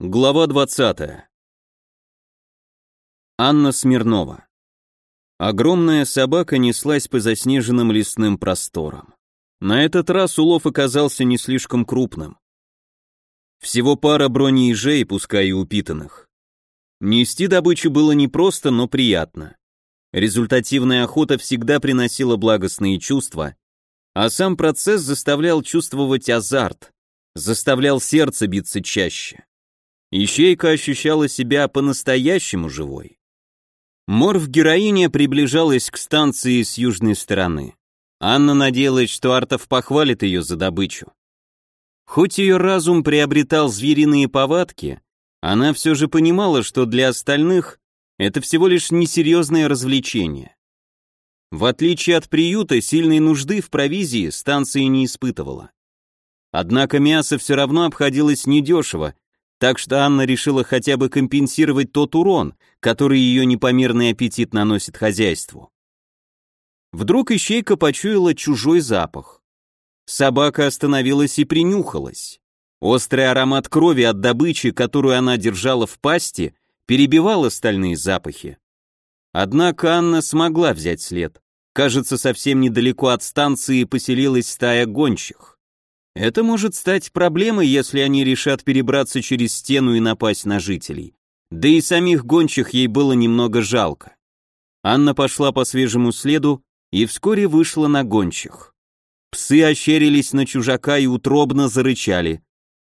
Глава 20. Анна Смирнова. Огромная собака неслась по заснеженным лесным просторам. На этот раз улов оказался не слишком крупным. Всего пара бронеежей, пускай и упитанных. Нести добычу было непросто, но приятно. Результативная охота всегда приносила благостные чувства, а сам процесс заставлял чувствовать азарт, заставлял сердце биться чаще. Ищейка ощущала себя по-настоящему живой. Морф-героиня приближалась к станции с южной стороны. Анна надеялась, что Артов похвалит ее за добычу. Хоть ее разум приобретал звериные повадки, она все же понимала, что для остальных это всего лишь несерьезное развлечение. В отличие от приюта, сильной нужды в провизии станция не испытывала. Однако мясо все равно обходилось недешево, так что Анна решила хотя бы компенсировать тот урон, который ее непомерный аппетит наносит хозяйству. Вдруг ищейка почуяла чужой запах. Собака остановилась и принюхалась. Острый аромат крови от добычи, которую она держала в пасти, перебивал остальные запахи. Однако Анна смогла взять след. Кажется, совсем недалеко от станции поселилась стая гончих. Это может стать проблемой, если они решат перебраться через стену и напасть на жителей. Да и самих гончих ей было немного жалко. Анна пошла по свежему следу и вскоре вышла на гончих. Псы ощерились на чужака и утробно зарычали.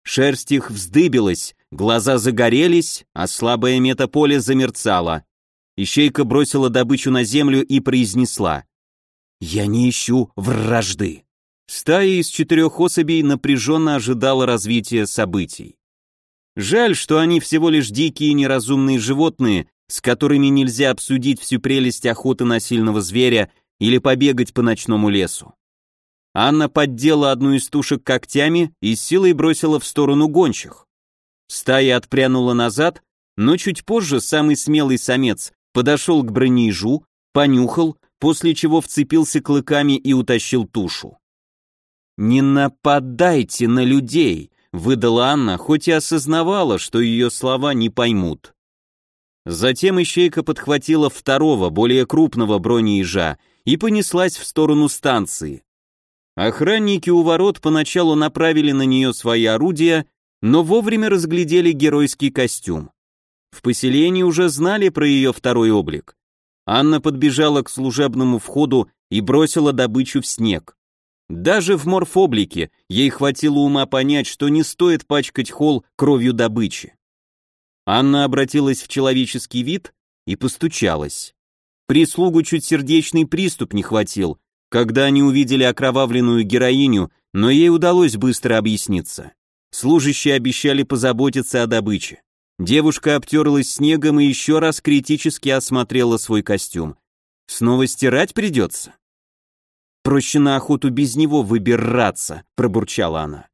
Шерсть их вздыбилась, глаза загорелись, а слабое метаполе замерцало. Ищейка бросила добычу на землю и произнесла «Я не ищу вражды». Стая из четырех особей напряженно ожидала развития событий. Жаль, что они всего лишь дикие неразумные животные, с которыми нельзя обсудить всю прелесть охоты на сильного зверя или побегать по ночному лесу. Анна поддела одну из тушек когтями и силой бросила в сторону гончих. Стая отпрянула назад, но чуть позже самый смелый самец подошел к бронеежу, понюхал, после чего вцепился клыками и утащил тушу. «Не нападайте на людей», — выдала Анна, хоть и осознавала, что ее слова не поймут. Затем ищейка подхватила второго, более крупного бронеежа и понеслась в сторону станции. Охранники у ворот поначалу направили на нее свои орудия, но вовремя разглядели геройский костюм. В поселении уже знали про ее второй облик. Анна подбежала к служебному входу и бросила добычу в снег. Даже в морфоблике ей хватило ума понять, что не стоит пачкать холл кровью добычи. Анна обратилась в человеческий вид и постучалась. Прислугу чуть сердечный приступ не хватил, когда они увидели окровавленную героиню, но ей удалось быстро объясниться. Служащие обещали позаботиться о добыче. Девушка обтерлась снегом и еще раз критически осмотрела свой костюм. Снова стирать придется? Проще на охоту без него выбираться, пробурчала она.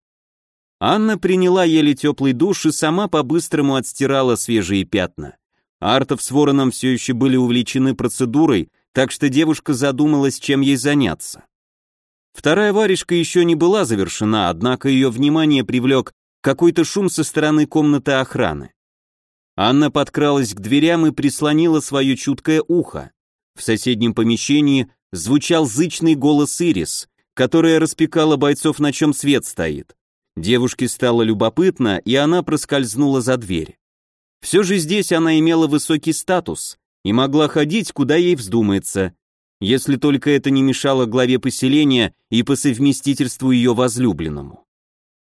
Анна приняла еле теплый душ и сама по-быстрому отстирала свежие пятна. Артов с Вороном все еще были увлечены процедурой, так что девушка задумалась, чем ей заняться. Вторая варежка еще не была завершена, однако ее внимание привлек какой-то шум со стороны комнаты охраны. Анна подкралась к дверям и прислонила свое чуткое ухо. В соседнем помещении звучал зычный голос Ирис, которая распекала бойцов, на чем свет стоит. Девушке стало любопытно, и она проскользнула за дверь. Все же здесь она имела высокий статус и могла ходить, куда ей вздумается, если только это не мешало главе поселения и по совместительству ее возлюбленному.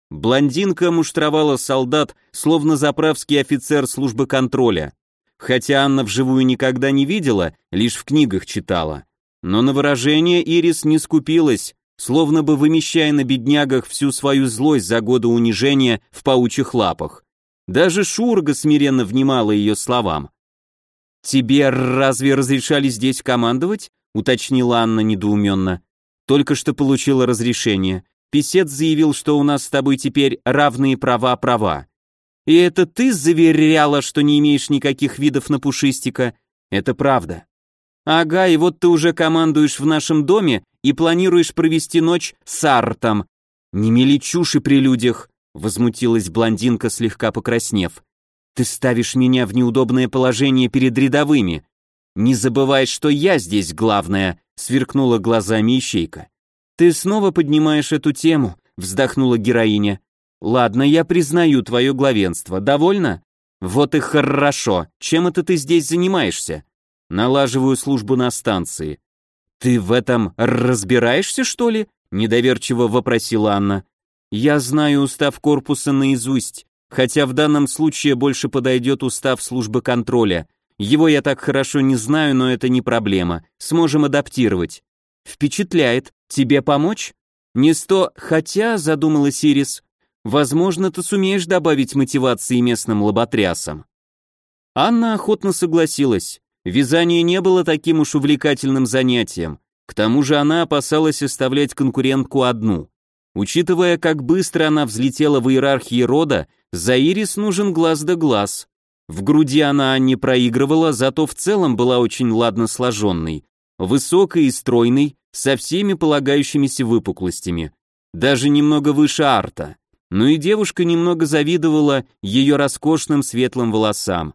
Блондинка муштровала солдат, словно заправский офицер службы контроля, хотя Анна вживую никогда не видела, лишь в книгах читала. Но на выражение Ирис не скупилась, словно бы вымещая на беднягах всю свою злость за годы унижения в паучьих лапах. Даже Шурга смиренно внимала ее словам. «Тебе разве разрешали здесь командовать?» — уточнила Анна недоуменно. «Только что получила разрешение. Песец заявил, что у нас с тобой теперь равные права-права. И это ты заверяла, что не имеешь никаких видов на пушистика? Это правда. Ага, и вот ты уже командуешь в нашем доме и планируешь провести ночь с Артом. Не мели чуши при людях. возмутилась блондинка, слегка покраснев. Ты ставишь меня в неудобное положение перед рядовыми. Не забывай, что я здесь главная, сверкнула глазами ищейка. Ты снова поднимаешь эту тему, вздохнула героиня. Ладно, я признаю твое главенство. Довольно? Вот и хорошо. Чем это ты здесь занимаешься? Налаживаю службу на станции. Ты в этом разбираешься, что ли? недоверчиво вопросила Анна. Я знаю устав корпуса наизусть, хотя в данном случае больше подойдет устав службы контроля. Его я так хорошо не знаю, но это не проблема. Сможем адаптировать. Впечатляет. Тебе помочь? Не сто, хотя, задумалась Ирис, возможно, ты сумеешь добавить мотивации местным лоботрясам. Анна охотно согласилась. Вязание не было таким уж увлекательным занятием. К тому же она опасалась оставлять конкурентку одну. Учитывая, как быстро она взлетела в иерархии рода, за Ирис нужен глаз да глаз. В груди она не проигрывала, зато в целом была очень ладно сложенной, высокой и стройной, со всеми полагающимися выпуклостями, даже немного выше арта. Но и девушка немного завидовала ее роскошным светлым волосам.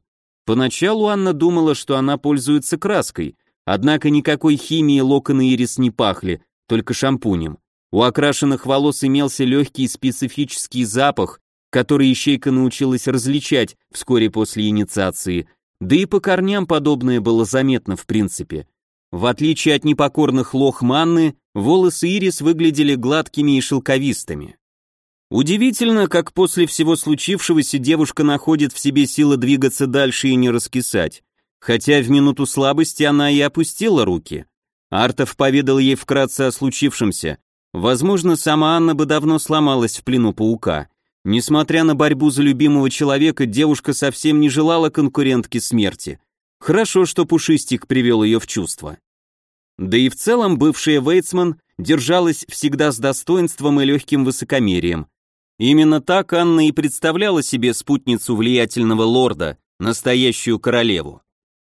Поначалу Анна думала, что она пользуется краской, однако никакой химии локоны Ирис не пахли, только шампунем. У окрашенных волос имелся легкий специфический запах, который ищейка научилась различать вскоре после инициации, да и по корням подобное было заметно в принципе. В отличие от непокорных лох манны, волосы Ирис выглядели гладкими и шелковистыми. Удивительно, как после всего случившегося девушка находит в себе силы двигаться дальше и не раскисать, хотя в минуту слабости она и опустила руки. Артов поведал ей вкратце о случившемся, Возможно, сама Анна бы давно сломалась в плену паука. Несмотря на борьбу за любимого человека, девушка совсем не желала конкурентки смерти. Хорошо, что Пушистик привел ее в чувство. Да и в целом бывшая Вейтсман держалась всегда с достоинством и легким высокомерием. Именно так Анна и представляла себе спутницу влиятельного лорда, настоящую королеву.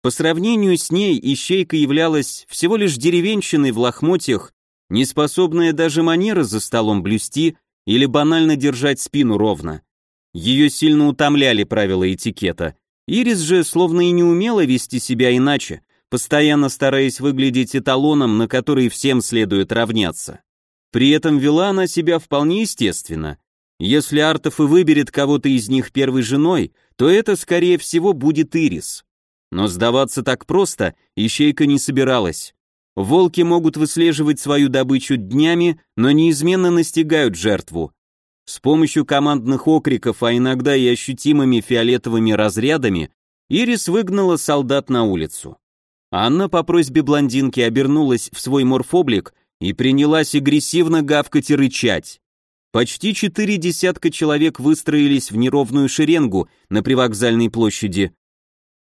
По сравнению с ней ищейка являлась всего лишь деревенщиной в лохмотьях неспособная даже манеры за столом блюсти или банально держать спину ровно. Ее сильно утомляли правила этикета. Ирис же словно и не умела вести себя иначе, постоянно стараясь выглядеть эталоном, на который всем следует равняться. При этом вела она себя вполне естественно. Если Артов и выберет кого-то из них первой женой, то это, скорее всего, будет Ирис. Но сдаваться так просто ищейка не собиралась. Волки могут выслеживать свою добычу днями, но неизменно настигают жертву. С помощью командных окриков, а иногда и ощутимыми фиолетовыми разрядами, Ирис выгнала солдат на улицу. Анна по просьбе блондинки обернулась в свой морфоблик и принялась агрессивно гавкать и рычать. Почти четыре десятка человек выстроились в неровную шеренгу на привокзальной площади.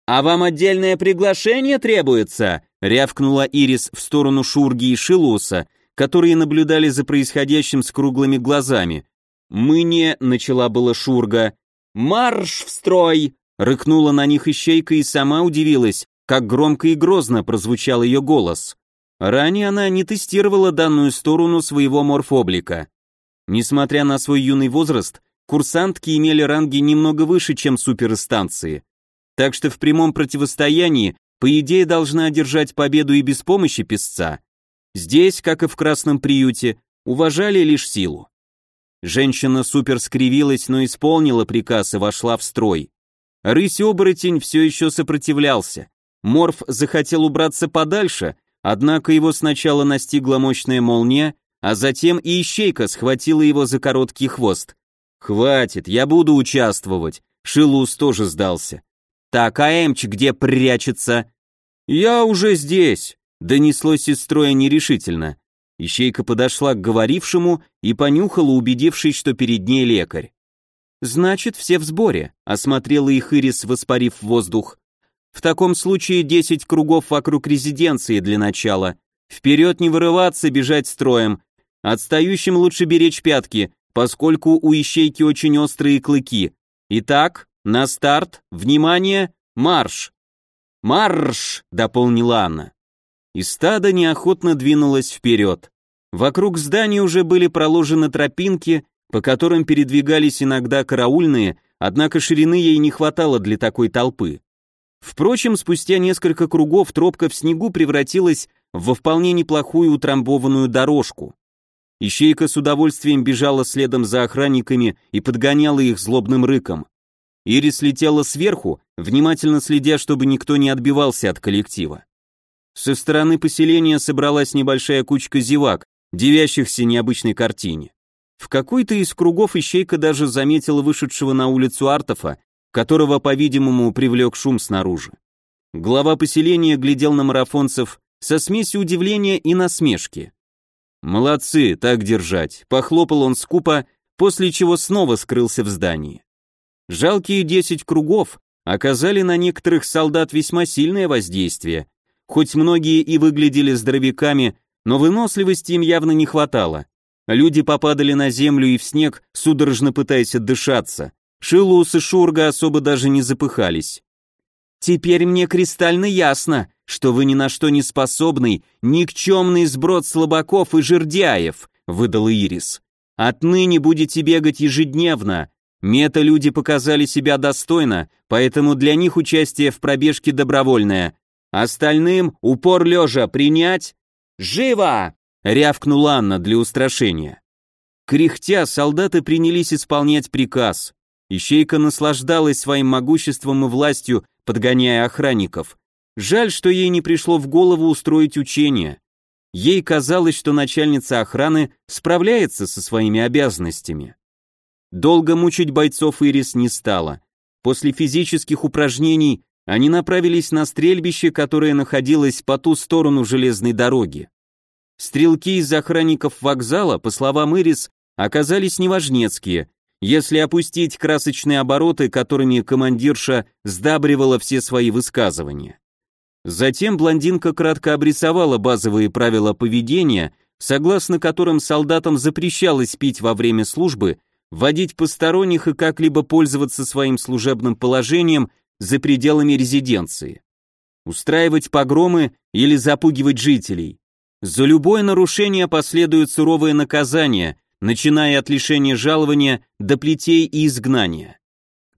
«А вам отдельное приглашение требуется?» рявкнула Ирис в сторону Шурги и Шилуса, которые наблюдали за происходящим с круглыми глазами. «Мы не...» — начала была Шурга. «Марш в строй!» — рыкнула на них ищейка и сама удивилась, как громко и грозно прозвучал ее голос. Ранее она не тестировала данную сторону своего морфоблика. Несмотря на свой юный возраст, курсантки имели ранги немного выше, чем суперстанции. Так что в прямом противостоянии по идее, должна одержать победу и без помощи песца. Здесь, как и в красном приюте, уважали лишь силу. Женщина супер скривилась, но исполнила приказ и вошла в строй. Рысь-оборотень все еще сопротивлялся. Морф захотел убраться подальше, однако его сначала настигла мощная молния, а затем и ищейка схватила его за короткий хвост. «Хватит, я буду участвовать», Шилус тоже сдался. «Так, а Эмч где прячется?» «Я уже здесь», — донеслось из строя нерешительно. Ищейка подошла к говорившему и понюхала, убедившись, что перед ней лекарь. «Значит, все в сборе», — осмотрела их Ирис, воспарив воздух. «В таком случае десять кругов вокруг резиденции для начала. Вперед не вырываться, бежать строем. Отстающим лучше беречь пятки, поскольку у ищейки очень острые клыки. Итак, на старт, внимание, марш! Марш! дополнила Анна. И стадо неохотно двинулось вперед. Вокруг здания уже были проложены тропинки, по которым передвигались иногда караульные, однако ширины ей не хватало для такой толпы. Впрочем, спустя несколько кругов тропка в снегу превратилась во вполне неплохую утрамбованную дорожку. Ищейка с удовольствием бежала следом за охранниками и подгоняла их злобным рыком. Ирис летела сверху, внимательно следя, чтобы никто не отбивался от коллектива. Со стороны поселения собралась небольшая кучка зевак, девящихся необычной картине. В какой-то из кругов ищейка даже заметила вышедшего на улицу Артофа, которого, по-видимому, привлек шум снаружи. Глава поселения глядел на марафонцев со смесью удивления и насмешки. «Молодцы, так держать», — похлопал он скупо, после чего снова скрылся в здании. Жалкие десять кругов оказали на некоторых солдат весьма сильное воздействие. Хоть многие и выглядели здоровяками, но выносливости им явно не хватало. Люди попадали на землю и в снег, судорожно пытаясь отдышаться. Шилус и Шурга особо даже не запыхались. «Теперь мне кристально ясно, что вы ни на что не способный, никчемный сброд слабаков и жердяев», — выдал Ирис. «Отныне будете бегать ежедневно. Мета-люди показали себя достойно, поэтому для них участие в пробежке добровольное. Остальным упор лежа принять? Живо!» — рявкнула Анна для устрашения. Кряхтя, солдаты принялись исполнять приказ. Ищейка наслаждалась своим могуществом и властью, подгоняя охранников. Жаль, что ей не пришло в голову устроить учение. Ей казалось, что начальница охраны справляется со своими обязанностями. Долго мучить бойцов Ирис не стала. После физических упражнений они направились на стрельбище, которое находилось по ту сторону железной дороги. Стрелки из охранников вокзала, по словам Ирис, оказались неважнецкие, если опустить красочные обороты, которыми командирша сдабривала все свои высказывания. Затем блондинка кратко обрисовала базовые правила поведения, согласно которым солдатам запрещалось пить во время службы, водить посторонних и как-либо пользоваться своим служебным положением за пределами резиденции, устраивать погромы или запугивать жителей. За любое нарушение последует суровое наказание, начиная от лишения жалования до плетей и изгнания.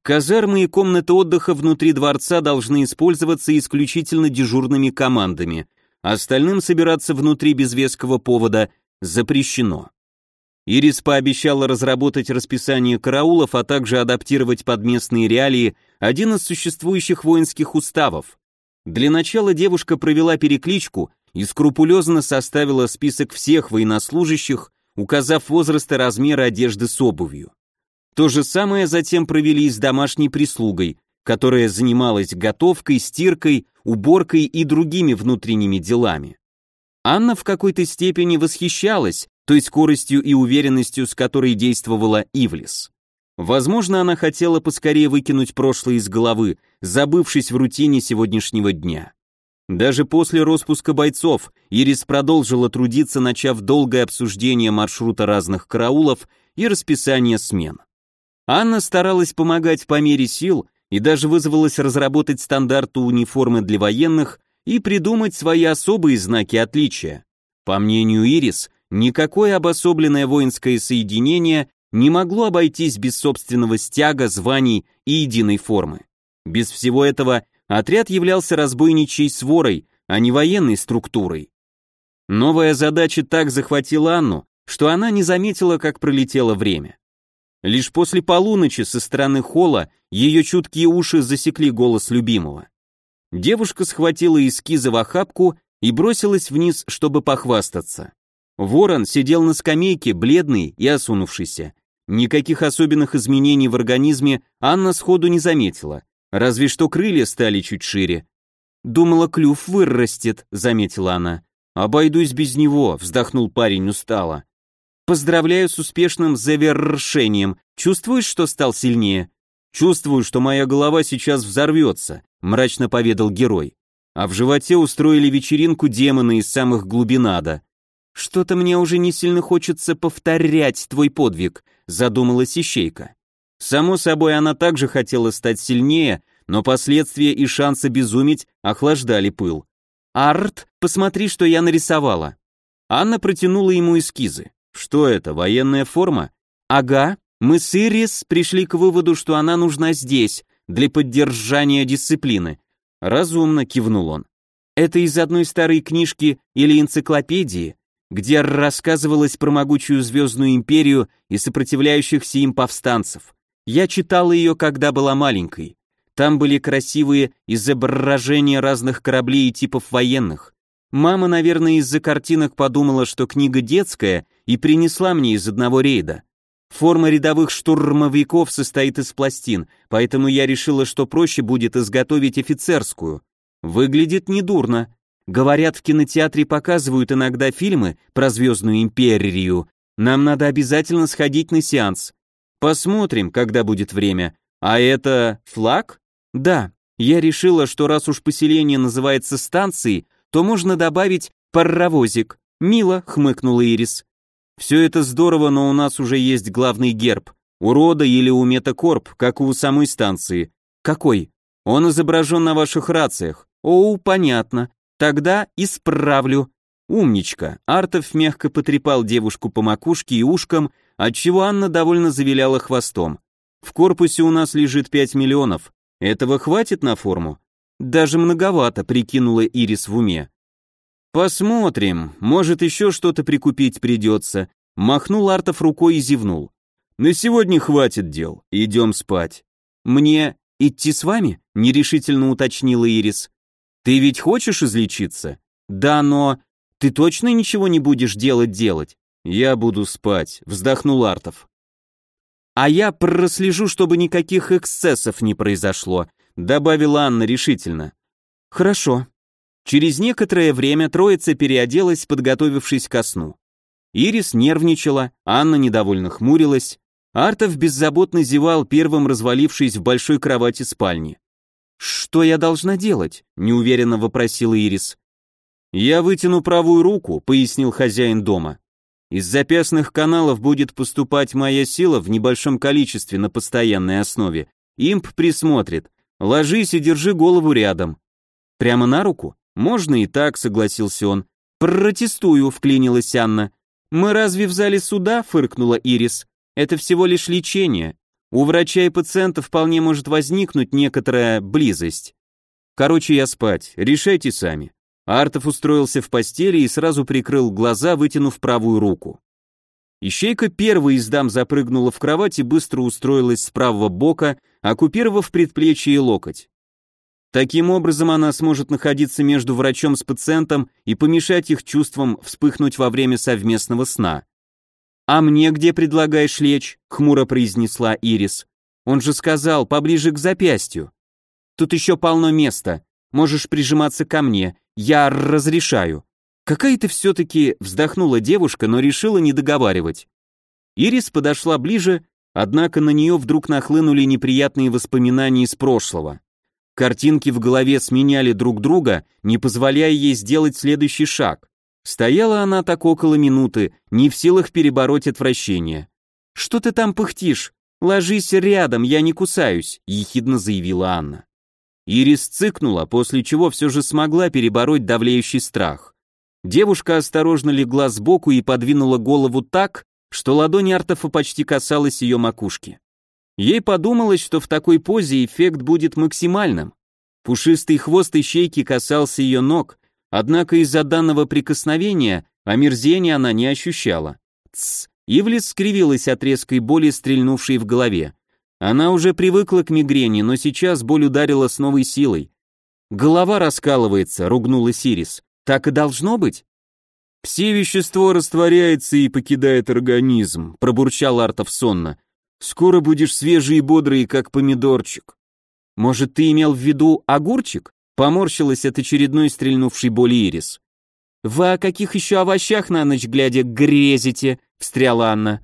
Казармы и комнаты отдыха внутри дворца должны использоваться исключительно дежурными командами, остальным собираться внутри без веского повода запрещено. Ирис пообещала разработать расписание караулов, а также адаптировать под местные реалии один из существующих воинских уставов. Для начала девушка провела перекличку и скрупулезно составила список всех военнослужащих, указав возраст и размеры одежды с обувью. То же самое затем провели и с домашней прислугой, которая занималась готовкой, стиркой, уборкой и другими внутренними делами. Анна в какой-то степени восхищалась той скоростью и уверенностью, с которой действовала Ивлис. Возможно, она хотела поскорее выкинуть прошлое из головы, забывшись в рутине сегодняшнего дня. Даже после распуска бойцов Ирис продолжила трудиться, начав долгое обсуждение маршрута разных караулов и расписания смен. Анна старалась помогать по мере сил и даже вызвалась разработать стандарты униформы для военных и придумать свои особые знаки отличия. По мнению Ирис, никакое обособленное воинское соединение не могло обойтись без собственного стяга, званий и единой формы. Без всего этого отряд являлся разбойничьей сворой, а не военной структурой. Новая задача так захватила Анну, что она не заметила, как пролетело время. Лишь после полуночи со стороны холла ее чуткие уши засекли голос любимого. Девушка схватила эскизы в охапку и бросилась вниз, чтобы похвастаться. Ворон сидел на скамейке, бледный и осунувшийся. Никаких особенных изменений в организме Анна сходу не заметила, разве что крылья стали чуть шире. «Думала, клюв вырастет», — заметила она. «Обойдусь без него», — вздохнул парень устало. Поздравляю с успешным завершением. Чувствуешь, что стал сильнее? Чувствую, что моя голова сейчас взорвется, мрачно поведал герой. А в животе устроили вечеринку демоны из самых глубин ада. Что-то мне уже не сильно хочется повторять твой подвиг, задумалась Ищейка. Само собой, она также хотела стать сильнее, но последствия и шансы безумить охлаждали пыл. «Арт, посмотри, что я нарисовала». Анна протянула ему эскизы. Что это, военная форма? Ага, мы с Ирис пришли к выводу, что она нужна здесь, для поддержания дисциплины. Разумно кивнул он. Это из одной старой книжки или энциклопедии, где рассказывалось про могучую звездную империю и сопротивляющихся им повстанцев. Я читала ее, когда была маленькой. Там были красивые изображения разных кораблей и типов военных. Мама, наверное, из-за картинок подумала, что книга детская, и принесла мне из одного рейда. Форма рядовых штурмовиков состоит из пластин, поэтому я решила, что проще будет изготовить офицерскую. Выглядит недурно. Говорят, в кинотеатре показывают иногда фильмы про Звездную Империю. Нам надо обязательно сходить на сеанс. Посмотрим, когда будет время. А это флаг? Да. Я решила, что раз уж поселение называется станцией, то можно добавить паровозик. Мило, хмыкнула Ирис. Все это здорово, но у нас уже есть главный герб. У рода или у метакорп, как у самой станции. Какой? Он изображен на ваших рациях. О, понятно. Тогда исправлю. Умничка. Артов мягко потрепал девушку по макушке и ушкам, отчего Анна довольно завиляла хвостом. В корпусе у нас лежит 5 миллионов. Этого хватит на форму? Даже многовато, прикинула Ирис в уме. Посмотрим, может еще что-то прикупить придется. Махнул Артов рукой и зевнул. На сегодня хватит дел, идем спать. Мне идти с вами? Нерешительно уточнила Ирис. Ты ведь хочешь излечиться? Да, но ты точно ничего не будешь делать делать? Я буду спать, вздохнул Артов. А я прослежу, чтобы никаких эксцессов не произошло, добавила Анна решительно. Хорошо. Через некоторое время троица переоделась, подготовившись ко сну. Ирис нервничала, Анна недовольно хмурилась, Артов беззаботно зевал, первым развалившись в большой кровати спальни. «Что я должна делать?» — неуверенно вопросила Ирис. «Я вытяну правую руку», — пояснил хозяин дома. «Из запястных каналов будет поступать моя сила в небольшом количестве на постоянной основе. Имп присмотрит. Ложись и держи голову рядом». «Прямо на руку?» «Можно и так», — согласился он. «Протестую», — вклинилась Анна. «Мы разве в зале суда?» — фыркнула Ирис. «Это всего лишь лечение. У врача и пациента вполне может возникнуть некоторая близость. Короче, я спать, решайте сами. Артов устроился в постели и сразу прикрыл глаза, вытянув правую руку. Ищейка первой из дам запрыгнула в кровать и быстро устроилась с правого бока, оккупировав предплечье и локоть. Таким образом она сможет находиться между врачом с пациентом и помешать их чувствам вспыхнуть во время совместного сна. «А мне где предлагаешь лечь?» — хмуро произнесла Ирис. «Он же сказал, поближе к запястью». «Тут еще полно места. Можешь прижиматься ко мне. Я разрешаю». Какая ты все-таки вздохнула девушка, но решила не договаривать. Ирис подошла ближе, однако на нее вдруг нахлынули неприятные воспоминания из прошлого. Картинки в голове сменяли друг друга, не позволяя ей сделать следующий шаг. Стояла она так около минуты, не в силах перебороть отвращение. «Что ты там пыхтишь? Ложись рядом, я не кусаюсь», — ехидно заявила Анна. Ирис цыкнула, после чего все же смогла перебороть давлеющий страх. Девушка осторожно легла сбоку и подвинула голову так, что ладонь Артофа почти касалась ее макушки. Ей подумалось, что в такой позе эффект будет максимальным. Пушистый хвост ищейки касался ее ног, Однако из-за данного прикосновения омерзения она не ощущала. Тсс, Ивлис скривилась от резкой боли, стрельнувшей в голове. Она уже привыкла к мигрени, но сейчас боль ударила с новой силой. «Голова раскалывается», — ругнула Сирис. «Так и должно быть?» «Все вещество растворяется и покидает организм», — пробурчал Артов сонно. «Скоро будешь свежий и бодрый, как помидорчик». «Может, ты имел в виду огурчик?» Поморщилась от очередной стрельнувшей боли Ирис. «Вы о каких еще овощах на ночь глядя грезите?» — встряла Анна.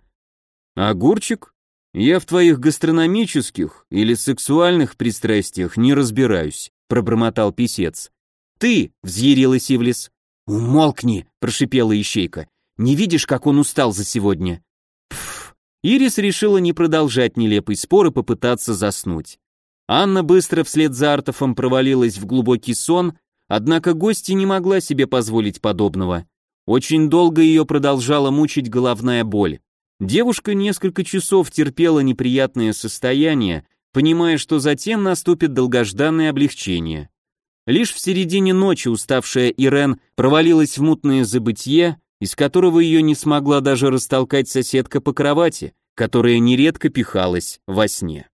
«Огурчик? Я в твоих гастрономических или сексуальных пристрастиях не разбираюсь», — пробормотал писец. «Ты!» — взъярилась Ивлис. «Умолкни!» — прошипела ищейка. «Не видишь, как он устал за сегодня?» Пф. Ирис решила не продолжать нелепый спор и попытаться заснуть. Анна быстро вслед за Артофом провалилась в глубокий сон, однако гостья не могла себе позволить подобного. Очень долго ее продолжала мучить головная боль. Девушка несколько часов терпела неприятное состояние, понимая, что затем наступит долгожданное облегчение. Лишь в середине ночи уставшая Ирен провалилась в мутное забытье, из которого ее не смогла даже растолкать соседка по кровати, которая нередко пихалась во сне.